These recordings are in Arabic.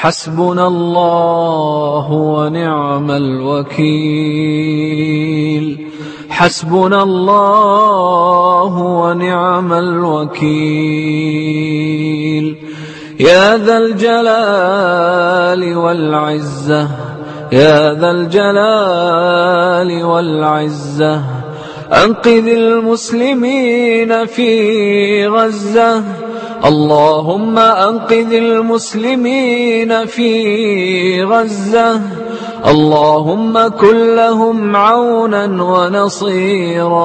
حسبنا الله ونعم الوكيل. حسبنا الله ونعم الوكيل. يا ذا الجلال والعزة يا ذا الجلال والعزة. أنقذ المسلمين في غزة. اللهم أنقذ المسلمين في غزة. اللهم كن لهم عونا ونصيرا.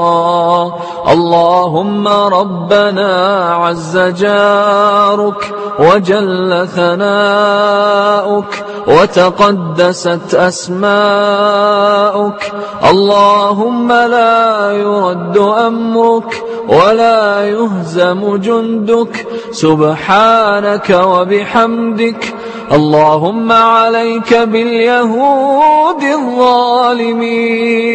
اللهم ربنا عز جارك وجل ثناؤك. وتقدست أسماؤك. اللهم لا يرد أمرك ولا يهزم جندك. سبحانك وبحمدك. اللهم عليك باليهود الظالمين.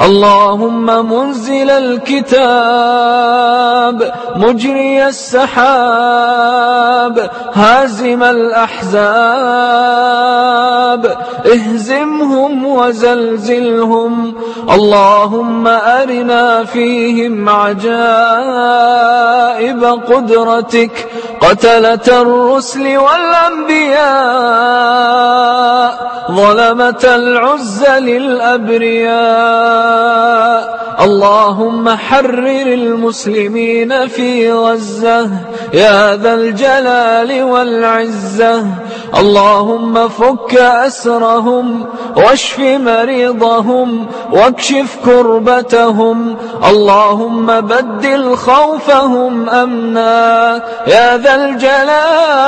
اللهم منزل الكتاب مجري السحاب هازم الأحزاب اهزمهم وزلزلهم. اللهم أرنا فيهم عجائب قدرتك. قتلة الرسل والأنبياء ظلمة العز للأبرياء. اللهم حرر المسلمين في غزة يا ذا الجلال والعزة. اللهم فك أسرهم واشف مريضهم واكشف كربتهم. اللهم بدل خوفهم أمنا يا ذا الجلال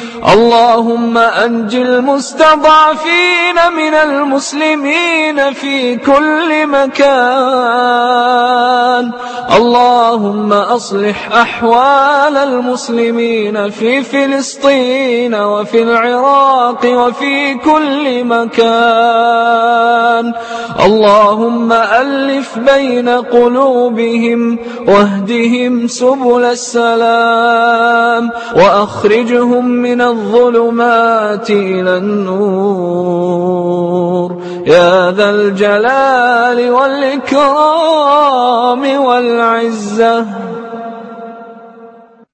اللهم أنج المستضعفين من المسلمين في كل مكان. اللهم أصلح أحوال المسلمين في فلسطين وفي العراق وفي كل مكان. اللهم ألف بين قلوبهم واهدهم سبل السلام وأخرجهم من الظلمات إلى النور. يا ذا الجلال والعزة.